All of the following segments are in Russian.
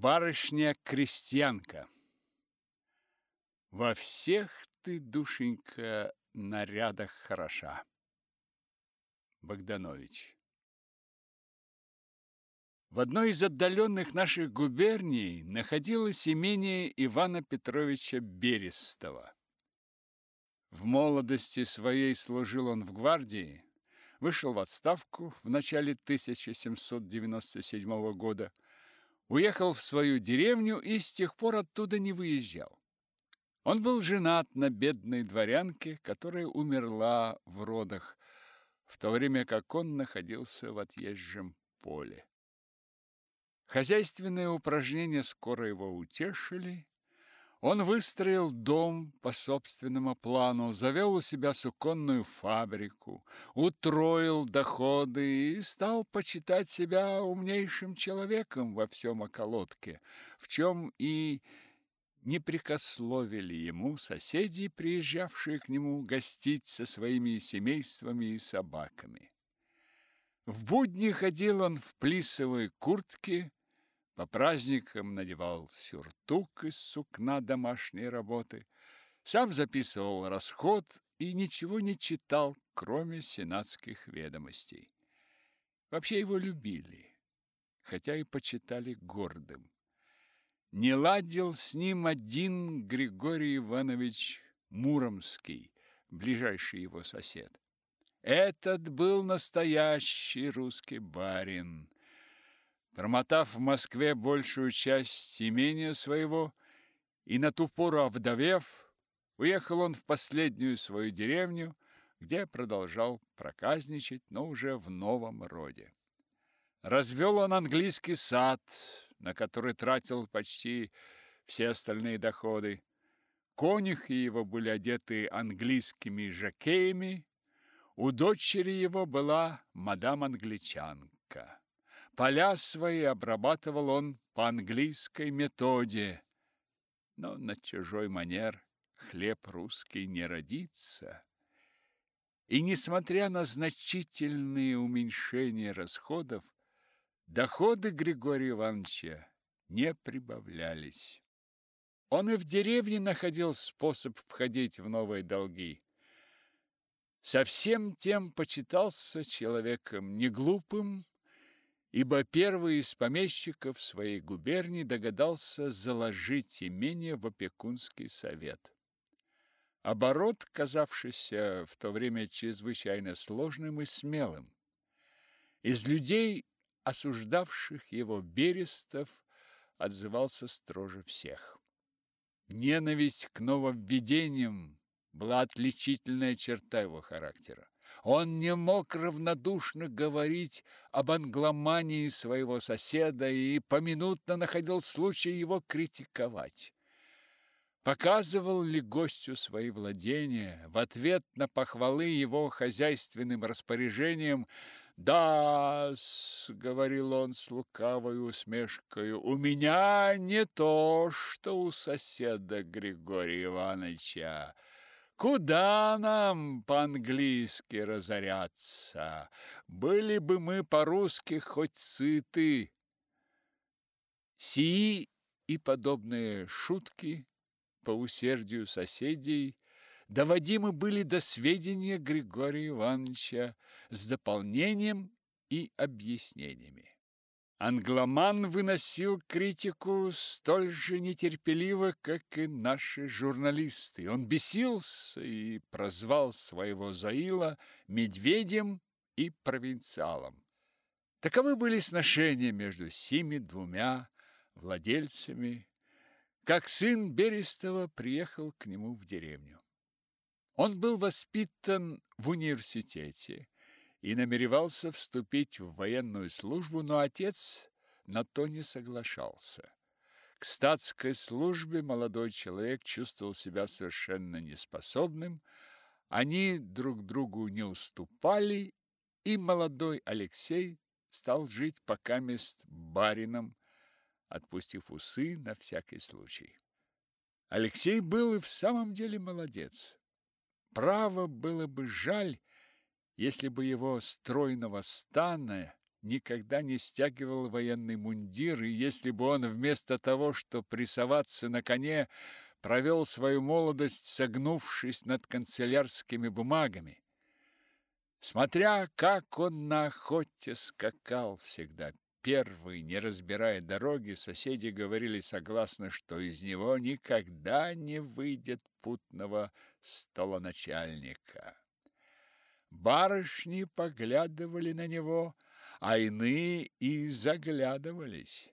Барышня-крестьянка Во всех ты, душенька, нарядах хороша. Богданович В одной из отдаленных наших губерний находилось имение Ивана Петровича Берестова. В молодости своей служил он в гвардии, вышел в отставку в начале 1797 года, уехал в свою деревню и с тех пор оттуда не выезжал. Он был женат на бедной дворянке, которая умерла в родах, в то время как он находился в отъезжем поле. Хозяйственные упражнения скоро его утешили, он выстроил дом по собственному плану, завел у себя суконную фабрику, утроил доходы и стал почитать себя умнейшим человеком во всем околотке, в чем и не прикословили ему соседи, приезжавшие к нему гостить со своими семействами и собаками. В будни ходил он в плисовой куртке, по праздникам надевал сюртук из сукна домашней работы, сам записывал расход и ничего не читал, кроме сенатских ведомостей. Вообще его любили, хотя и почитали гордым. Не ладил с ним один Григорий Иванович Муромский, ближайший его сосед. Этот был настоящий русский барин, Промотав в Москве большую часть имения своего и на ту пору овдовев, уехал он в последнюю свою деревню, где продолжал проказничать, но уже в новом роде. Развел он английский сад, на который тратил почти все остальные доходы. Конюхи его были одеты английскими жакеями, у дочери его была мадам-англичанка. Поля свои обрабатывал он по английской методе, но на чужой манер хлеб русский не родится. И несмотря на значительные уменьшения расходов, доходы Григория Ивановича не прибавлялись. Он и в деревне находил способ входить в новые долги. Совсем тем почитался человеком неглупым, ибо первый из помещиков своей губернии догадался заложить имение в опекунский совет. Оборот, казавшийся в то время чрезвычайно сложным и смелым. Из людей, осуждавших его Берестов, отзывался строже всех. Ненависть к нововведениям была отличительная черта его характера. Он не мог равнодушно говорить об англомании своего соседа и поминутно находил случай его критиковать. Показывал ли гостю свои владения в ответ на похвалы его хозяйственным распоряжением да говорил он с лукавой усмешкой, у меня не то, что у соседа Григория Ивановича. Куда нам по-английски разоряться? Были бы мы по-русски хоть сыты. Сии и подобные шутки по усердию соседей доводимы были до сведения Григория Ивановича с дополнением и объяснениями. Англоман выносил критику столь же нетерпеливо, как и наши журналисты. Он бесился и прозвал своего Заила медведем и провинциалом. Таковы были сношения между сими двумя владельцами, как сын Берестова приехал к нему в деревню. Он был воспитан в университете, и намеревался вступить в военную службу, но отец на то не соглашался. К статской службе молодой человек чувствовал себя совершенно неспособным, они друг другу не уступали, и молодой Алексей стал жить пока мест барином, отпустив усы на всякий случай. Алексей был и в самом деле молодец. Право было бы жаль, если бы его стройного стана никогда не стягивал военный мундир, и если бы он вместо того, что прессоваться на коне, провел свою молодость, согнувшись над канцелярскими бумагами. Смотря, как он на охоте скакал всегда первый, не разбирая дороги, соседи говорили согласно, что из него никогда не выйдет путного столоначальника. Барышни поглядывали на него, а иные и заглядывались.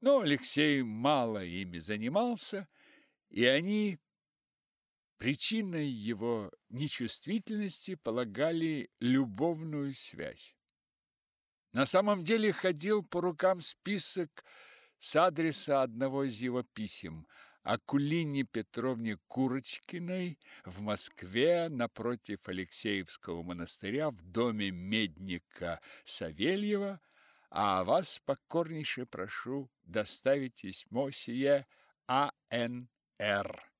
Но Алексей мало ими занимался, и они причиной его нечувствительности полагали любовную связь. На самом деле ходил по рукам список с адреса одного из его писем Акулине Петровне Курочкиной в Москве напротив Алексеевского монастыря в доме медника Савельева, а вас покорнейше прошу доставить письмо сие А.Н.Р.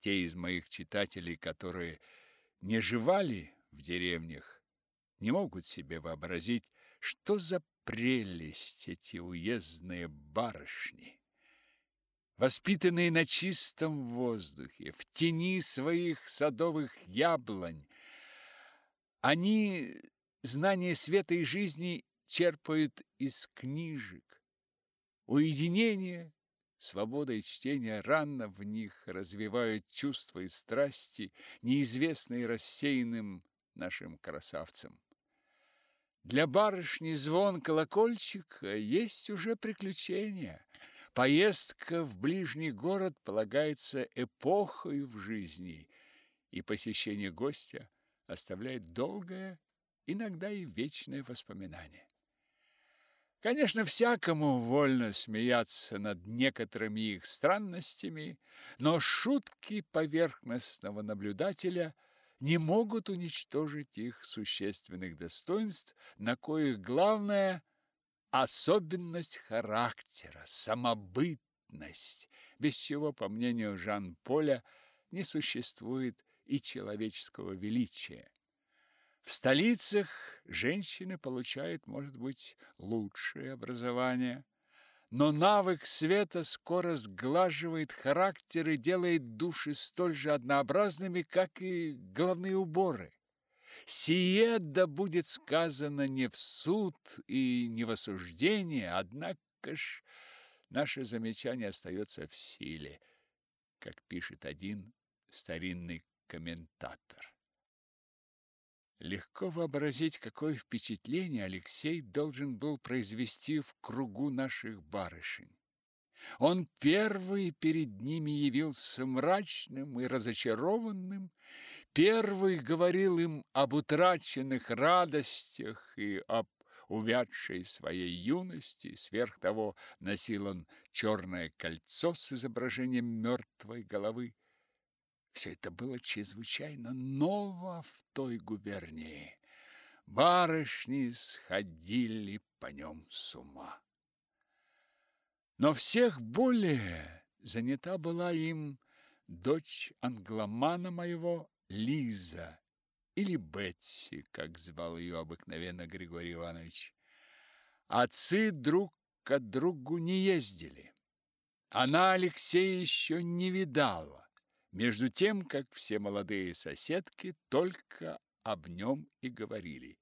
Те из моих читателей, которые не живали в деревнях, не могут себе вообразить, что за прелесть эти уездные барышни. Воспитанные на чистом воздухе, в тени своих садовых яблонь, они знания света и жизни черпают из книжек. Уединение Свобода и чтение рано в них развивают чувства и страсти, неизвестные рассеянным нашим красавцам. Для барышни звон колокольчика есть уже приключение. Поездка в ближний город полагается эпохой в жизни, и посещение гостя оставляет долгое, иногда и вечное воспоминание. Конечно, всякому вольно смеяться над некоторыми их странностями, но шутки поверхностного наблюдателя не могут уничтожить их существенных достоинств, на коих главное – особенность характера, самобытность, без чего, по мнению Жан-Поля, не существует и человеческого величия. В столицах женщины получают, может быть, лучшее образование, но навык света скоро сглаживает характер и делает души столь же однообразными, как и головные уборы. Сие да будет сказано не в суд и не в осуждение, однако ж наше замечание остается в силе, как пишет один старинный комментатор. Легко вообразить, какое впечатление Алексей должен был произвести в кругу наших барышень. Он первый перед ними явился мрачным и разочарованным, первый говорил им об утраченных радостях и об увядшей своей юности, сверх того носил он черное кольцо с изображением мертвой головы. Все это было чрезвычайно ново в той губернии. Барышни сходили по нем с ума. Но всех более занята была им дочь англомана моего Лиза, или Бетси, как звал ее обыкновенно Григорий Иванович. Отцы друг к другу не ездили. Она Алексея еще не видала. Между тем, как все молодые соседки только об нем и говорили.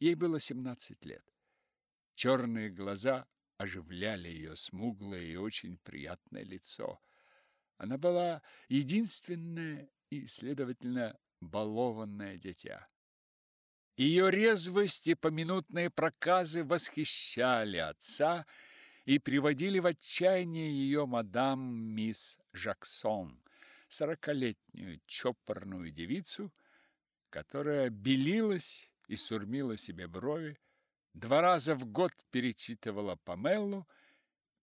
Ей было семнадцать лет. Черные глаза оживляли ее смуглое и очень приятное лицо. Она была единственное и, следовательно, балованное дитя. Ее резвость и поминутные проказы восхищали отца и приводили в отчаяние ее мадам мисс Жаксон, сорокалетнюю чопорную девицу, которая белилась и сурмила себе брови, два раза в год перечитывала Памеллу,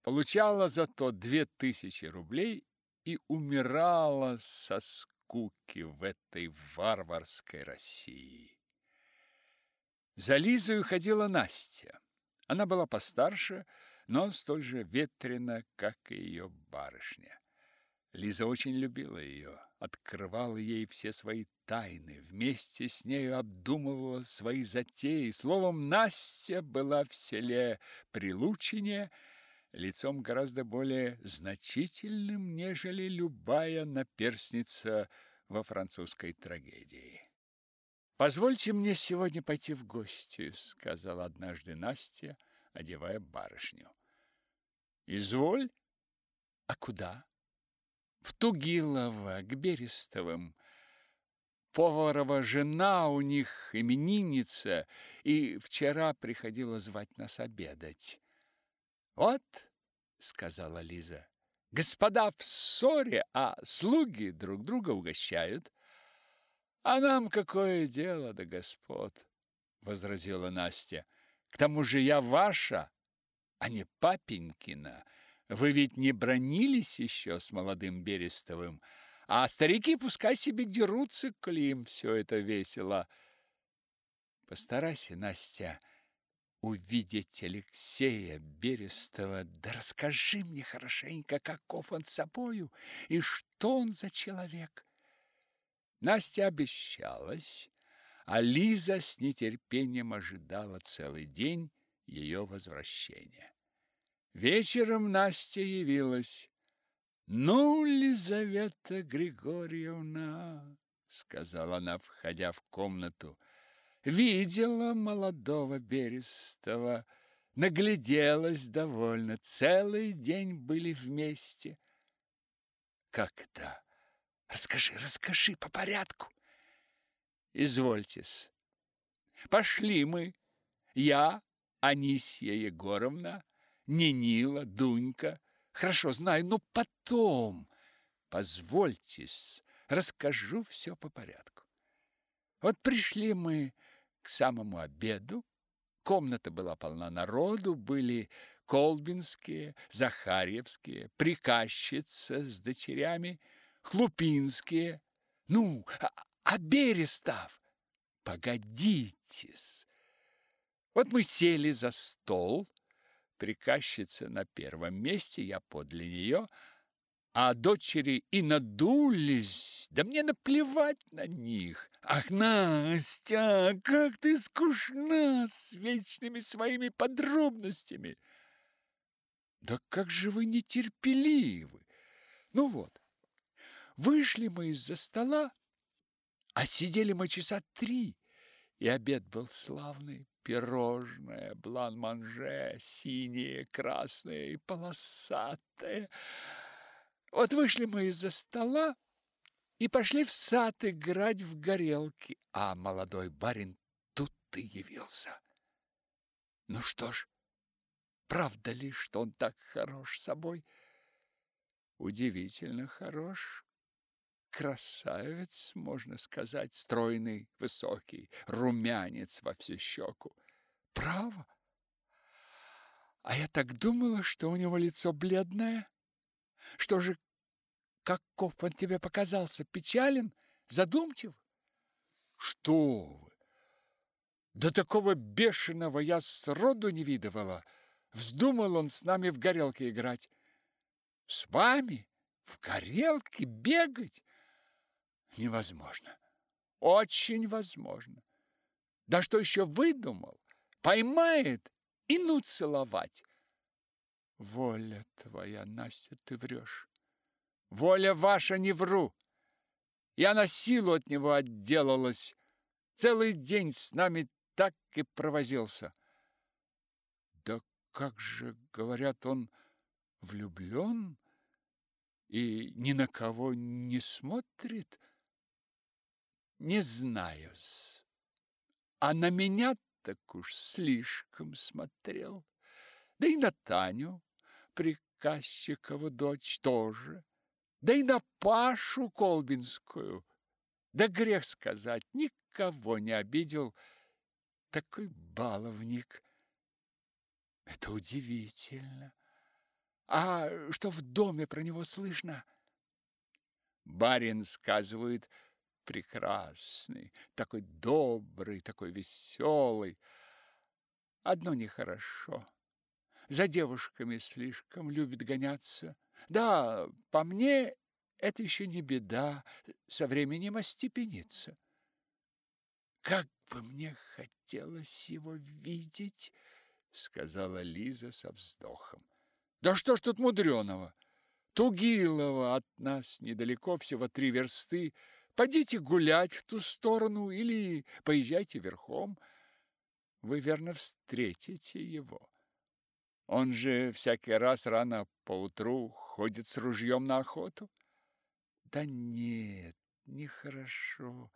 получала зато две тысячи рублей и умирала со скуки в этой варварской России. За Лизою ходила Настя. Она была постарше, но столь же ветрена, как и ее барышня. Лиза очень любила ее, открывала ей все свои тайны, вместе с нею обдумывала свои затеи. Словом, Настя была в селе Прилучине лицом гораздо более значительным, нежели любая наперсница во французской трагедии. «Позвольте мне сегодня пойти в гости», — сказала однажды Настя, одевая барышню. «Изволь. А куда?» «В Тугилово, к Берестовым. Поварова жена у них именинница, и вчера приходила звать нас обедать». «Вот», — сказала Лиза, — «господа в ссоре, а слуги друг друга угощают». А нам какое дело до господ, возразила Настя. К тому же я ваша, а не папенькина. Вы ведь не бронились еще с молодым Берестовым, а старики пускай себе дерутся, коли им все это весело. Постарайся, Настя, увидеть Алексея Берестова, да расскажи мне хорошенько, каков он собою и что он за человек. Настя обещалась, а Лиза с нетерпением ожидала целый день ее возвращения. Вечером Настя явилась. «Ну, Лизавета Григорьевна», — сказала она, входя в комнату, — «видела молодого Берестова, нагляделась довольно, целый день были вместе». «Как это?» Расскажи, расскажи по порядку. Извольтесь. Пошли мы. Я, Анисия Егоровна, Нинила, Дунька. Хорошо, знаю, но потом. Позвольтесь, расскажу все по порядку. Вот пришли мы к самому обеду. Комната была полна народу, были колбинские, захарьевские, приказчица с дочерями – Хлупинские. Ну, а, а Берестов? Погодитесь. Вот мы сели за стол, приказчица на первом месте, я подле нее, а дочери и надулись, да мне наплевать на них. Ах, Настя, как ты скучна с вечными своими подробностями. Да как же вы нетерпеливы. Ну вот, Вышли мы из-за стола, а сидели мы часа три, и обед был славный. Пирожное, блан-манже, синее, красное и полосатое. Вот вышли мы из-за стола и пошли в сад играть в горелки, а молодой барин тут и явился. Ну что ж, правда ли, что он так хорош собой? Удивительно хорош, красавец, можно сказать, стройный, высокий, румянец во всю щеку. Право? А я так думала, что у него лицо бледное. Что же, каков он тебе показался? Печален? Задумчив? Что вы? Да такого бешеного я сроду не видывала. Вздумал он с нами в горелке играть. С вами? В горелке бегать? Невозможно. Очень возможно. Да что еще выдумал? Поймает и ну целовать. Воля твоя, Настя, ты врешь. Воля ваша, не вру. Я на силу от него отделалась. Целый день с нами так и провозился. Да как же, говорят, он влюблен и ни на кого не смотрит, — не знаю-с. А на меня так уж слишком смотрел. Да и на Таню, приказчикову дочь, тоже. Да и на Пашу Колбинскую. Да грех сказать, никого не обидел. Такой баловник. Это удивительно. А что в доме про него слышно? Барин сказывает, прекрасный, такой добрый, такой веселый. Одно нехорошо. За девушками слишком любит гоняться. Да, по мне Это еще не беда, со временем остепенится. Как бы мне хотелось его видеть, сказала Лиза со вздохом. Да что ж тут мудреного? Тугилово от нас недалеко, всего три версты. Пойдите гулять в ту сторону или поезжайте верхом. Вы верно встретите его. Он же всякий раз рано поутру ходит с ружьем на охоту. Да нет, нехорошо.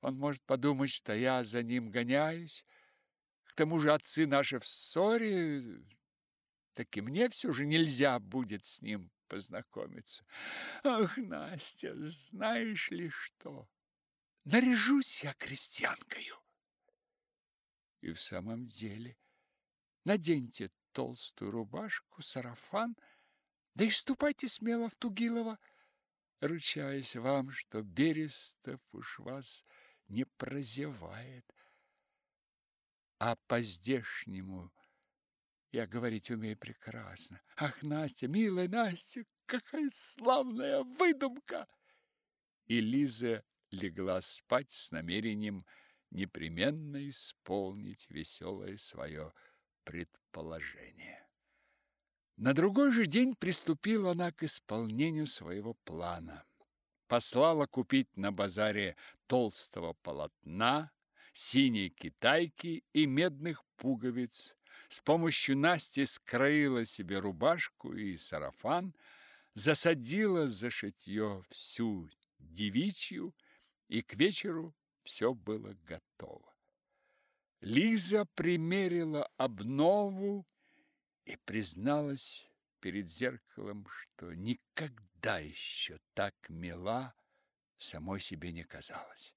Он может подумать, что я за ним гоняюсь. К тому же отцы наши в ссоре, так и мне все же нельзя будет с ним познакомиться. Ах, Настя, знаешь ли что? Наряжусь я крестьянкою. И в самом деле наденьте толстую рубашку, сарафан, да и ступайте смело в Тугилово, ручаясь вам, что Берестов уж вас не прозевает. А по-здешнему я говорить умею прекрасно. Ах, Настя, милая Настя, какая славная выдумка! И Лиза легла спать с намерением непременно исполнить веселое свое предположение. На другой же день приступила она к исполнению своего плана. Послала купить на базаре толстого полотна, синей китайки и медных пуговиц, с помощью Насти скроила себе рубашку и сарафан, засадила за шитье всю девичью, и к вечеру все было готово. Лиза примерила обнову и призналась перед зеркалом, что никогда еще так мила самой себе не казалась.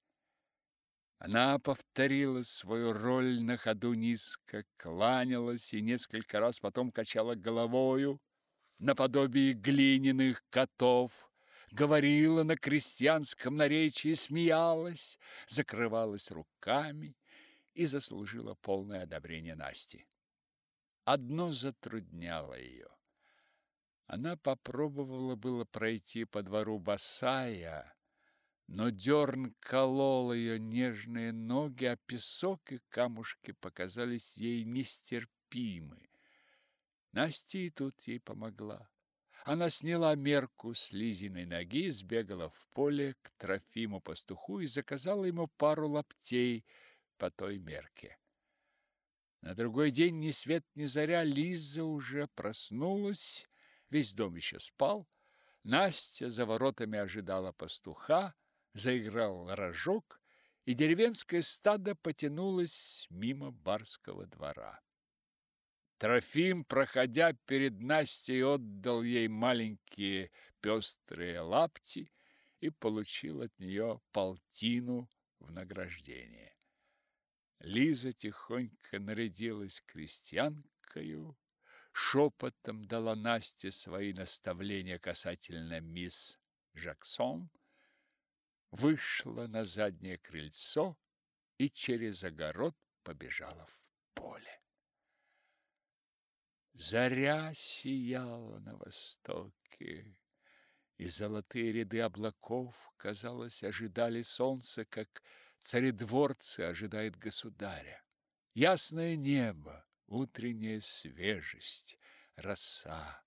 Она повторила свою роль на ходу низко, кланялась и несколько раз потом качала головою, наподобие глиняных котов, говорила на крестьянском наречии, смеялась, закрывалась руками и заслужила полное одобрение Насти. Одно затрудняло ее. Она попробовала было пройти по двору босая, но дерн колол ее нежные ноги, а песок и камушки показались ей нестерпимы. Настя и тут ей помогла. Она сняла мерку с Лизиной ноги, сбегала в поле к Трофиму пастуху и заказала ему пару лаптей по той мерке. На другой день ни свет ни заря Лиза уже проснулась, весь дом еще спал. Настя за воротами ожидала пастуха, заиграл рожок, и деревенское стадо потянулось мимо барского двора. Трофим, проходя перед Настей, отдал ей маленькие пестрые лапти и получил от нее полтину в награждение. Лиза тихонько нарядилась крестьянкою, шепотом дала Насте свои наставления касательно мисс Жаксон, вышла на заднее крыльцо и через огород побежала в поле. Заря сияла на востоке, и золотые ряды облаков, казалось, ожидали солнца, как царедворцы ожидают государя. Ясное небо, утренняя свежесть, роса,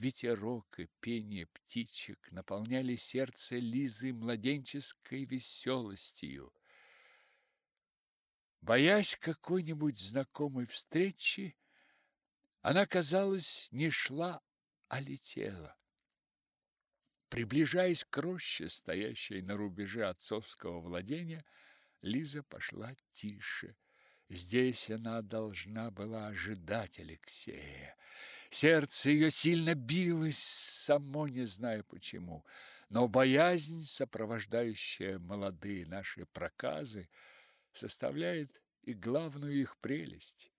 ветерок и пение птичек наполняли сердце Лизы младенческой веселостью. Боясь какой-нибудь знакомой встречи, она, казалось, не шла, а летела. Приближаясь к роще, стоящей на рубеже отцовского владения, Лиза пошла тише. Здесь она должна была ожидать Алексея. Сердце ее сильно билось, само не знаю почему, но боязнь, сопровождающая молодые наши проказы, составляет и главную их прелесть.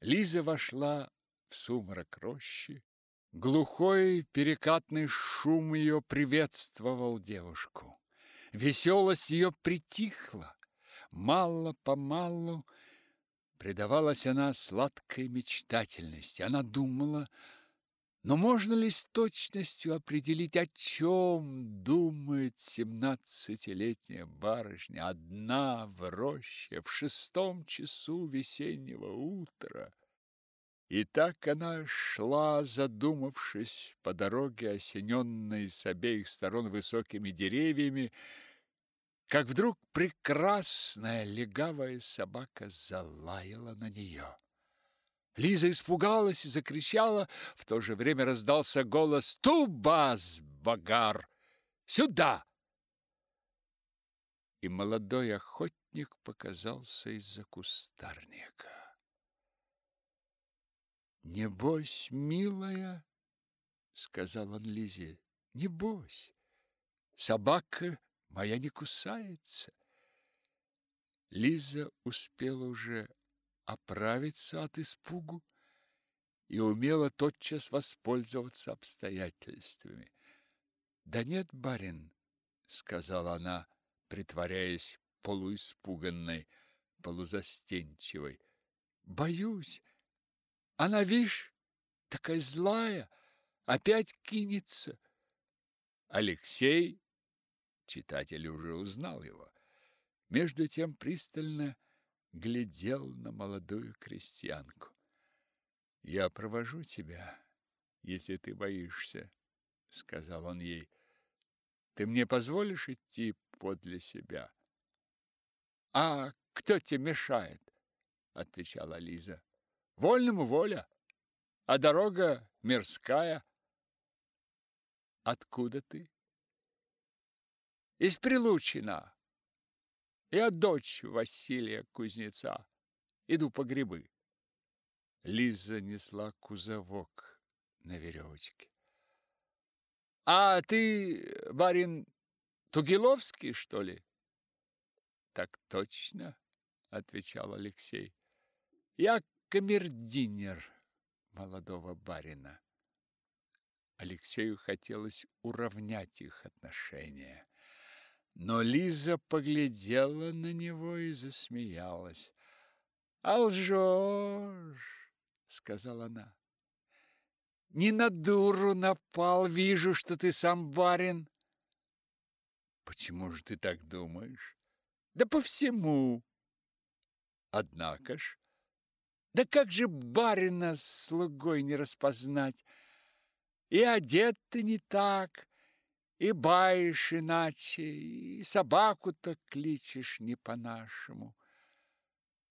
Лиза вошла в сумрак рощи. Глухой перекатный шум ее приветствовал девушку. Веселость ее притихла. Мало-помалу Предавалась она сладкой мечтательности. Она думала, Но можно ли с точностью определить, о чем думает семнадцатилетняя барышня, одна в роще в шестом часу весеннего утра? И так она шла, задумавшись, по дороге, осененной с обеих сторон высокими деревьями, как вдруг прекрасная легавая собака залаяла на нее. Лиза испугалась и закричала, в то же время раздался голос «Тубас, Багар! Сюда!» И молодой охотник показался из-за кустарника. «Небось, милая, — сказал он Лизе, — небось, собака моя не кусается». Лиза успела уже оправиться от испугу и умела тотчас воспользоваться обстоятельствами. «Да нет, барин», — сказала она, притворяясь полуиспуганной, полузастенчивой, — «боюсь, она, видишь, такая злая, опять кинется. Алексей, читатель уже узнал его, между тем пристально глядел на молодую крестьянку. «Я провожу тебя, если ты боишься», — сказал он ей. «Ты мне позволишь идти подле себя?» «А кто тебе мешает?» — отвечала Лиза. Вольному воля, а дорога мирская. Откуда ты? Из Прилучина. Я дочь Василия Кузнеца. Иду по грибы. Лиза несла кузовок на веревочке. А ты, барин, Тугиловский, что ли? Так точно, отвечал Алексей. Я камердинер молодого барина. Алексею хотелось уравнять их отношения. Но Лиза поглядела на него и засмеялась. «А лжешь!» — сказала она. «Не на дуру напал, вижу, что ты сам барин». «Почему же ты так думаешь?» «Да по всему». «Однако ж, да как же барина с слугой не распознать? И одет ты не так, и баишь иначе, и собаку-то кличешь не по-нашему.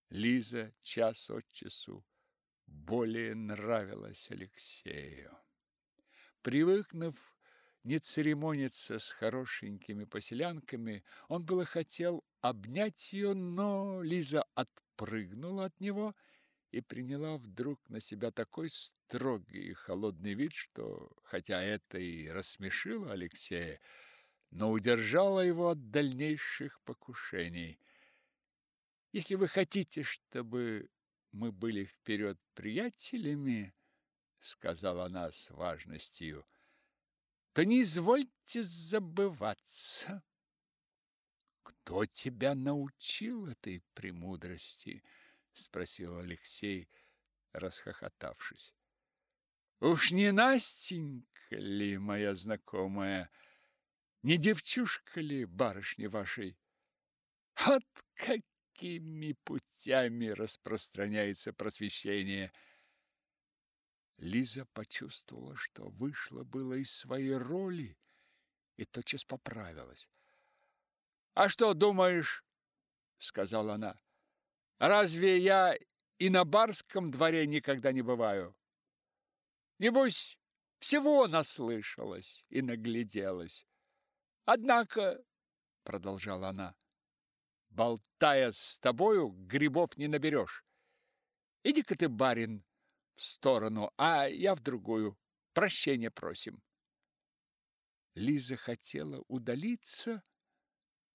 Лиза час от часу более нравилась Алексею. Привыкнув не церемониться с хорошенькими поселянками, он было хотел обнять ее, но Лиза отпрыгнула от него и, и приняла вдруг на себя такой строгий и холодный вид, что, хотя это и рассмешило Алексея, но удержало его от дальнейших покушений. «Если вы хотите, чтобы мы были вперед приятелями, — сказала она с важностью, — то не извольте забываться. Кто тебя научил этой премудрости?» Спросил Алексей, расхохотавшись. Уж не Настенька ли моя знакомая, не девчушка ли барышни вашей? Вот какими путями распространяется просвещение. Лиза почувствовала, что вышла было из своей роли и тотчас поправилась. «А что думаешь?» — сказала она. Разве я и на барском дворе никогда не бываю? Небось, всего наслышалась и нагляделась. Однако, — продолжала она, — болтая с тобою, грибов не наберешь. Иди-ка ты, барин, в сторону, а я в другую. Прощения просим. Лиза хотела удалиться.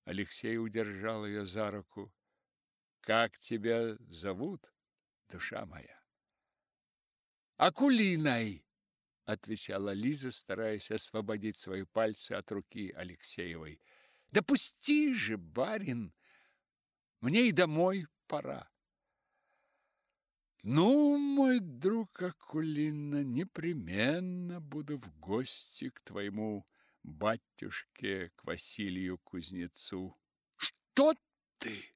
Алексей удержал ее за руку. Как тебя зовут, душа моя? Акулиной, отвечала Лиза, стараясь освободить свои пальцы от руки Алексеевой. Да пусти же, барин, мне и домой пора. Ну, мой друг Акулина, непременно буду в гости к твоему батюшке, к Василию Кузнецу. Что ты?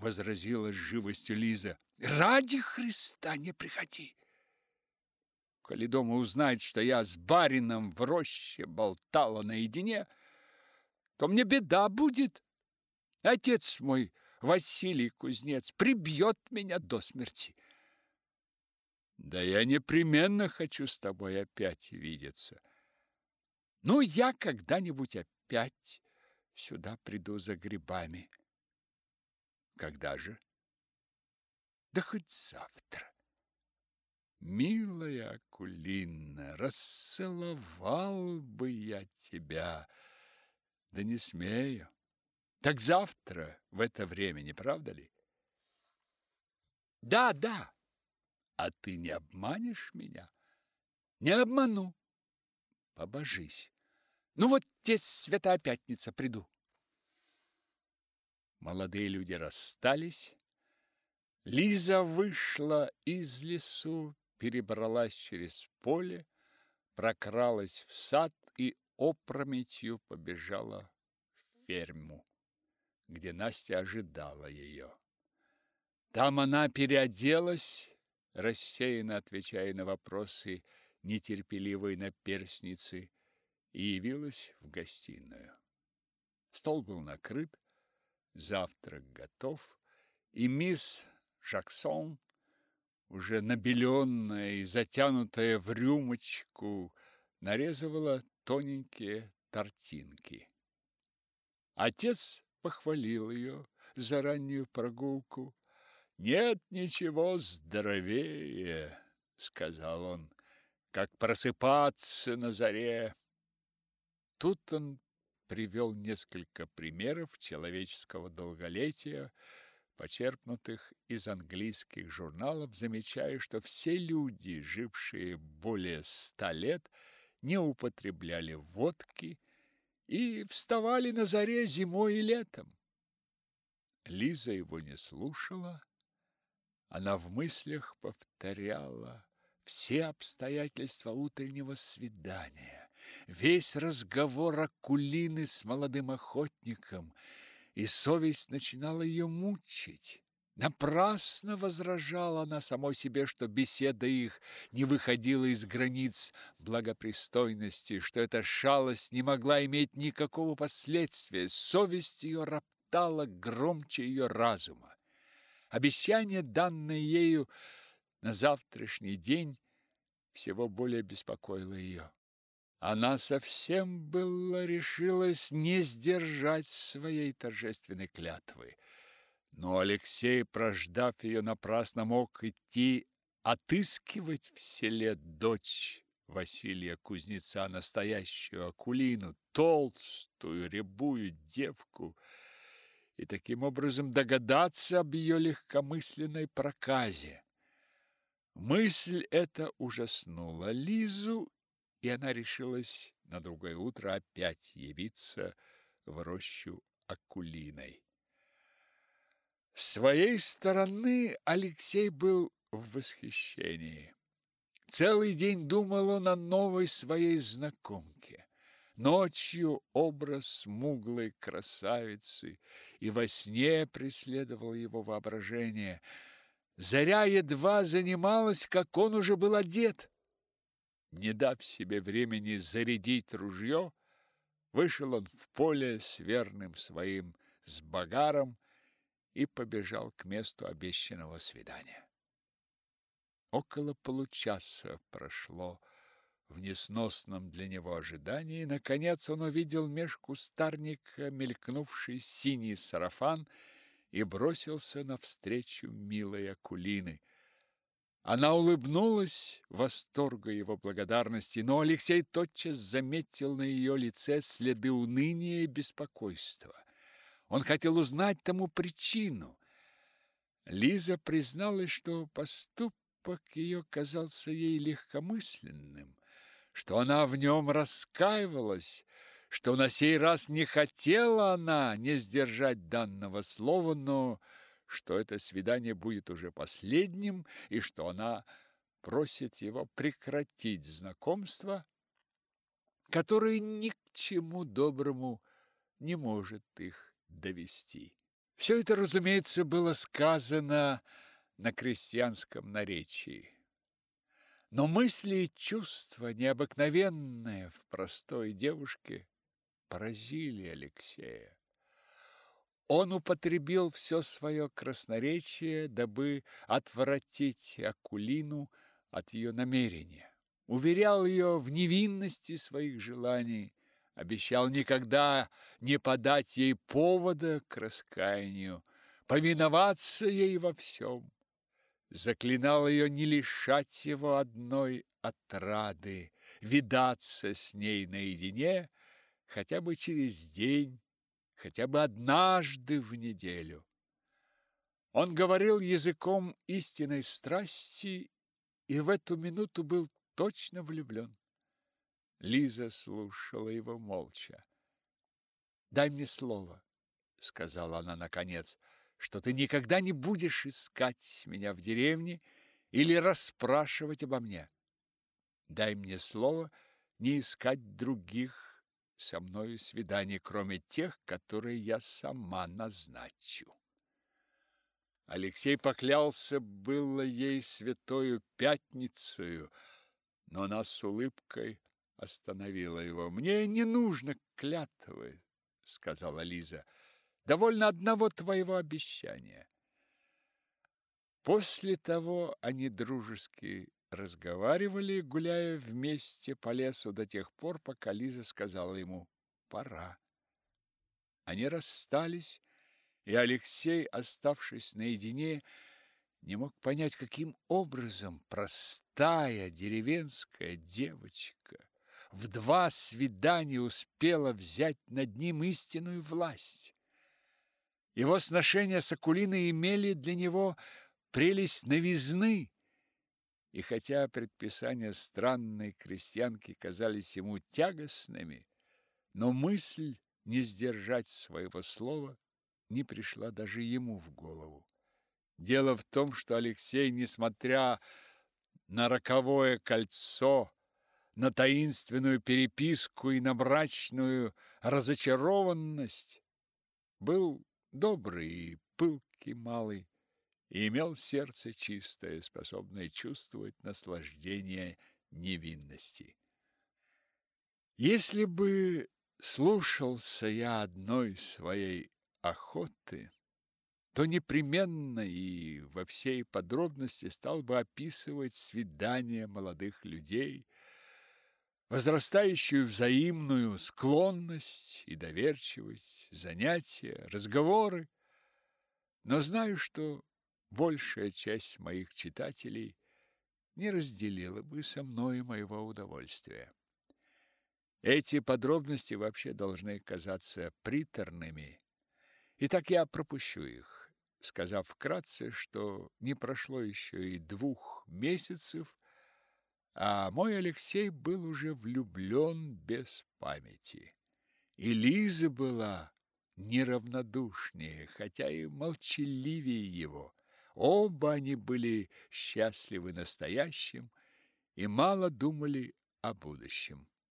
Возразила с живостью Лиза. Ради Христа не приходи. Коли дома узнает, что я с барином в роще болтала наедине, то мне беда будет. Отец мой, Василий Кузнец, прибьет меня до смерти. Да я непременно хочу с тобой опять видеться. Ну, я когда-нибудь опять сюда приду за грибами. Когда же? Да хоть завтра. Милая Акулина, расцеловал бы я тебя, да не смею. Так завтра в это время, не правда ли? Да, да. А ты не обманешь меня? Не обману. Побожись. Ну вот те Святая Пятница приду. Молодые люди расстались. Лиза вышла из лесу, перебралась через поле, прокралась в сад и опрометью побежала в ферму, где Настя ожидала ее. Там она переоделась, рассеянно отвечая на вопросы нетерпеливой наперсницы, и явилась в гостиную. Стол был накрыт, завтрак готов, и мисс Жаксон, уже набеленная и затянутая в рюмочку, нарезывала тоненькие тортинки. Отец похвалил ее за раннюю прогулку. «Нет ничего здоровее», — сказал он, — «как просыпаться на заре». Тут он привел несколько примеров человеческого долголетия, почерпнутых из английских журналов, замечая, что все люди, жившие более ста лет, не употребляли водки и вставали на заре зимой и летом. Лиза его не слушала, она в мыслях повторяла все обстоятельства утреннего свидания, весь разговор Акулины с молодым охотником – и совесть начинала ее мучить. Напрасно возражала она самой себе, что беседа их не выходила из границ благопристойности, что эта шалость не могла иметь никакого последствия. Совесть ее роптала громче ее разума. Обещание, данное ею на завтрашний день, всего более беспокоило ее. Она совсем было решилась не сдержать своей торжественной клятвы. Но Алексей, прождав ее напрасно, мог идти отыскивать в селе дочь Василия Кузнеца, настоящую Акулину, толстую, рябую девку, и таким образом догадаться об ее легкомысленной проказе. Мысль эта ужаснула Лизу, и она решилась на другое утро опять явиться в рощу Акулиной. С своей стороны Алексей был в восхищении. Целый день думал он о новой своей знакомке. Ночью образ смуглой красавицы, и во сне преследовал его воображение. Заря едва занималась, как он уже был одет. Не дав себе времени зарядить ружье, вышел он в поле с верным своим с багаром и побежал к месту обещанного свидания. Около получаса прошло в несносном для него ожидании, и, наконец, он увидел меж кустарника мелькнувший синий сарафан и бросился навстречу милой Акулины. Она улыбнулась восторга его благодарности, но Алексей тотчас заметил на ее лице следы уныния и беспокойства. Он хотел узнать тому причину. Лиза призналась, что поступок ее казался ей легкомысленным, что она в нем раскаивалась, что на сей раз не хотела она не сдержать данного слова, но что это свидание будет уже последним и что она просит его прекратить знакомство, которое ни к чему доброму не может их довести. Все это, разумеется, было сказано на крестьянском наречии. Но мысли и чувства, необыкновенные в простой девушке, поразили Алексея. Он употребил все свое красноречие, дабы отвратить Акулину от ее намерения. Уверял ее в невинности своих желаний, обещал никогда не подать ей повода к раскаянию, повиноваться ей во всем. Заклинал ее не лишать его одной отрады, видаться с ней наедине хотя бы через день, хотя бы однажды в неделю. Он говорил языком истинной страсти и в эту минуту был точно влюблен. Лиза слушала его молча. «Дай мне слово», — сказала она наконец, — «что ты никогда не будешь искать меня в деревне или расспрашивать обо мне. Дай мне слово не искать других со мною свиданий, кроме тех, которые я сама назначу». Алексей поклялся было ей святою пятницею, но она с улыбкой остановила его. Мне не нужно клятвы, сказала Лиза. Довольно одного твоего обещания. После того они дружески разговаривали, гуляя вместе по лесу до тех пор, пока Лиза сказала ему «пора». Они расстались, и Алексей, оставшись наедине, не мог понять, каким образом простая деревенская девочка в два свидания успела взять над ним истинную власть. Его сношения с Акулиной имели для него прелесть новизны, и хотя предписания странной крестьянки казались ему тягостными, но мысль не сдержать своего слова не пришла даже ему в голову. Дело в том, что Алексей, несмотря на роковое кольцо, на таинственную переписку и на мрачную разочарованность, был добрый и пылкий малый и имел сердце чистое, способное чувствовать наслаждение невинности. Если бы слушался я одной своей охоты, то непременно и во всей подробности стал бы описывать свидания молодых людей, возрастающую взаимную склонность и доверчивость, занятия, разговоры. Но знаю, что большая часть моих читателей не разделила бы со мной моего удовольствия. Эти подробности вообще должны казаться приторными, и так я пропущу их сказав вкратце, что не прошло еще и двух месяцев, а мой Алексей был уже влюблен без памяти. И Лиза была неравнодушнее, хотя и молчаливее его. Оба они были счастливы настоящим и мало думали о будущем.